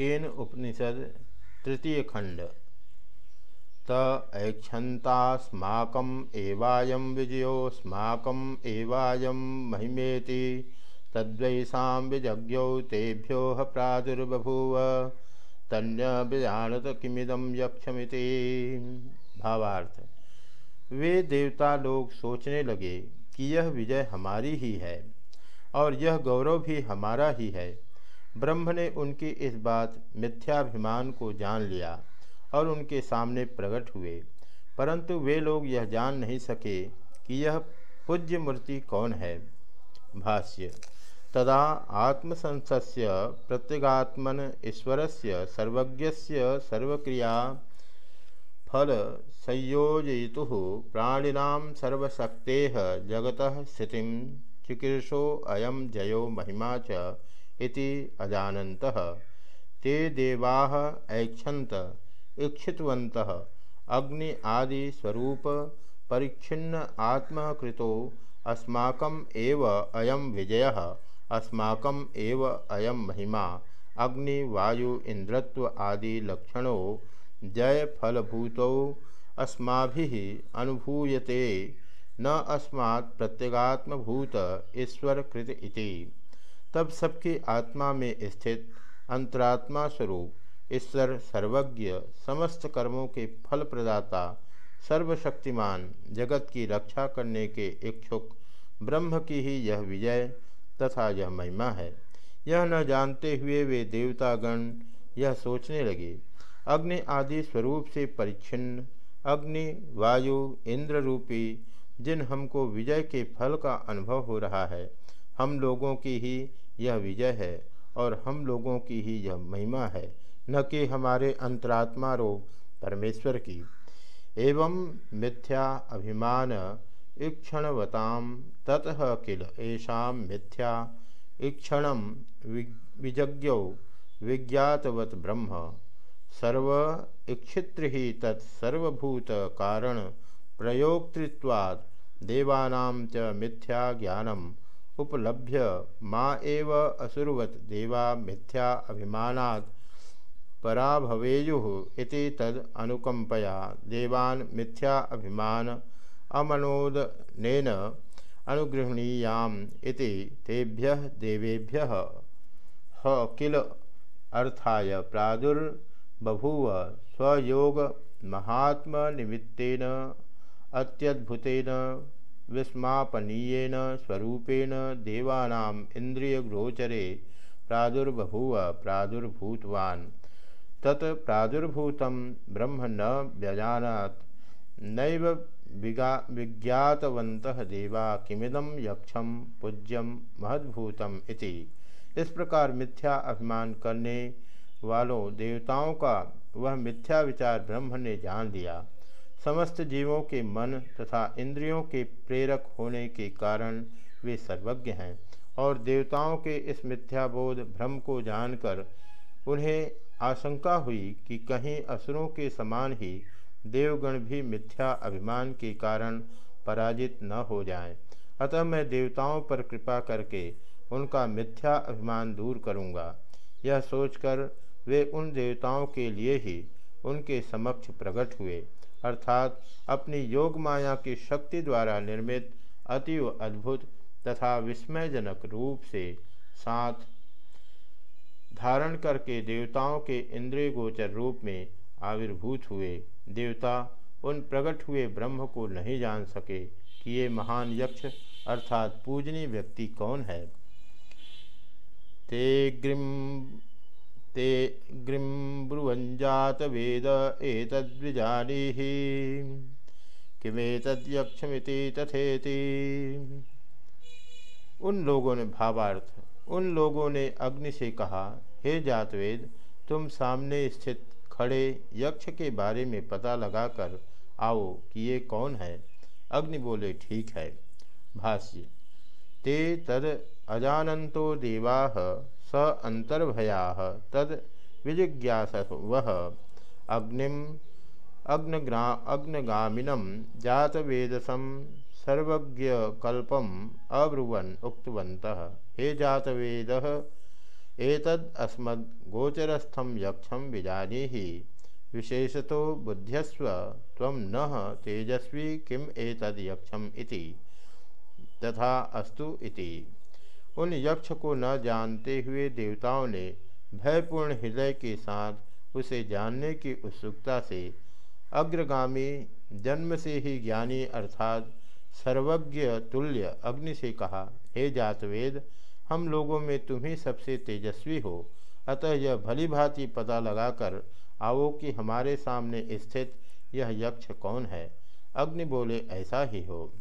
खेन उपनिषद तृतीय खंड। त ऐक्षतास्माकम एवायम महिमेति। तद्वैषा विजज्ञौ तेभ्यो प्रादुर्बभूव। तन्य विजानत किमिदम यक्षमिति। भावार्थ। वे देवता लोग सोचने लगे कि यह विजय हमारी ही है और यह गौरव भी हमारा ही है। ब्रह्म ने उनकी इस बात मिथ्याभिमान को जान लिया और उनके सामने प्रकट हुए। परंतु वे लोग यह जान नहीं सके कि यह पूज्य मूर्ति कौन है। भाष्य, तदा आत्मसंस्य प्रत्यगात्मन ईश्वरस्य सर्वज्ञस्य सर्वक्रिया फल संयोजयितु प्राणिनां सर्वशक्ते जगत स्थिति चिकीर्षो अयम जयो महिमा च इति अजानन्तः। ते देवा ऐक्षत इक्षितवत अग्नि आदि स्वरूप परिच्छिन्न आत्मकृतो अस्माकम एव अयम विजय, अस्माकम एव अयम महिमा। अग्नि, वायु इंद्रत्व आदि लक्षणों जय फलभूतौ अस्मा अनुभूयते। न अस्मात् प्रत्यगात्मभूत ईश्वर कृत इति। तब सबकी आत्मा में स्थित अंतरात्मा स्वरूप, ईश्वर सर्वज्ञ, समस्त कर्मों के फल प्रदाता सर्वशक्तिमान, जगत की रक्षा करने के इच्छुक, ब्रह्म की ही यह विजय तथा यह महिमा है। यह न जानते हुए वे देवतागण यह सोचने लगे। अग्नि आदि स्वरूप से परिच्छिन्न, अग्नि, वायु, इंद्र रूपी, जिन हमको विजय के फल का अनुभव हो रहा है हम लोगों की ही यह विजय है और हम लोगों की ही यह महिमा है, न कि हमारे अंतरात्मा रो परमेश्वर की। एवं मिथ्या अभिमान ईक्षणवताम ततः किल ऐसा मिथ्या ईक्षण विजज्ञ विज्ञातवत ब्रह्म। सर्व इक्षित्र ही तत्सर्वभूत कारण प्रयोक्तृत्वात् देवानां च मिथ्या ज्ञानम उपलभ्य। माँ एव असुरवत। देवा मिथ्या अभिमानात्। पराभवेयु इति तद अनुकंपया देवान् मिथ्या अभिमान अमनोदनेन अनुगृहणीयाम इति तेभ्यः देवेभ्यः। किल अर्थाय प्रादुर्बभूव स्वयोग महात्म निमित्तेन अत्यद्भुतेन विस्मापनीयन स्वरूपेण देवानाम इंद्रियगोचरे प्रादुर्बभूव प्रादुर्भूतवान्। तत् प्रादुर्भूत ब्रह्म न व्यजानात्, नैव विज्ञातवन्तः देवा किमिदम यक्षम पूज्यम महद्भूतम इति। इस प्रकार मिथ्या अभिमान करने वालों देवताओं का वह मिथ्या विचार ब्रह्म ने जान लिया। समस्त जीवों के मन तथा इंद्रियों के प्रेरक होने के कारण वे सर्वज्ञ हैं और देवताओं के इस मिथ्याबोध भ्रम को जानकर उन्हें आशंका हुई कि कहीं असुरों के समान ही देवगण भी मिथ्या अभिमान के कारण पराजित न हो जाएँ। अतः मैं देवताओं पर कृपा करके उनका मिथ्या अभिमान दूर करूँगा यह सोचकर वे उन देवताओं के लिए ही उनके समक्ष प्रकट हुए अर्थात अपनी योग माया की शक्ति द्वारा निर्मित अतीव अद्भुत तथा विस्मयजनक रूप से साथ धारण करके देवताओं के इंद्रिय गोचर रूप में आविर्भूत हुए। देवता उन प्रकट हुए ब्रह्म को नहीं जान सके कि ये महान यक्ष अर्थात पूजनीय व्यक्ति कौन है। ते ग्रीम ते गृब्रुवंजात वेद एतद्विजानीहि किमेतद्यक्षमिति तथेति। उन लोगों ने भावार्थ, उन लोगों ने अग्नि से कहा, हे जातवेद, तुम सामने स्थित खड़े यक्ष के बारे में पता लगाकर आओ कि ये कौन है? अग्नि बोले, ठीक है, भाष्य। ते तद अजानंतो देवा स अंतर्भया, तद विजिज्ञास वह अग्निम अग्नग्रा अग्नगामिनम जातवेदसम सर्वज्ञकल्पम अब्रुवन, उक्तवन्तः। हे जातवेद गोचरस्थम यक्षम विजानी ही विशेषतो बुद्ध्यस्व तम न तेजस्वी किम एतद यक्षम इति। तथा अस्तु इति। उन यक्ष को न जानते हुए देवताओं ने भयपूर्ण हृदय के साथ उसे जानने की उत्सुकता से अग्रगामी जन्म से ही ज्ञानी अर्थात सर्वज्ञ तुल्य अग्नि से कहा, हे जातवेद, हम लोगों में तुम ही सबसे तेजस्वी हो। अतः यह भली भांति पता लगाकर आओ कि हमारे सामने स्थित यह यक्ष कौन है? अग्नि बोले, ऐसा ही हो।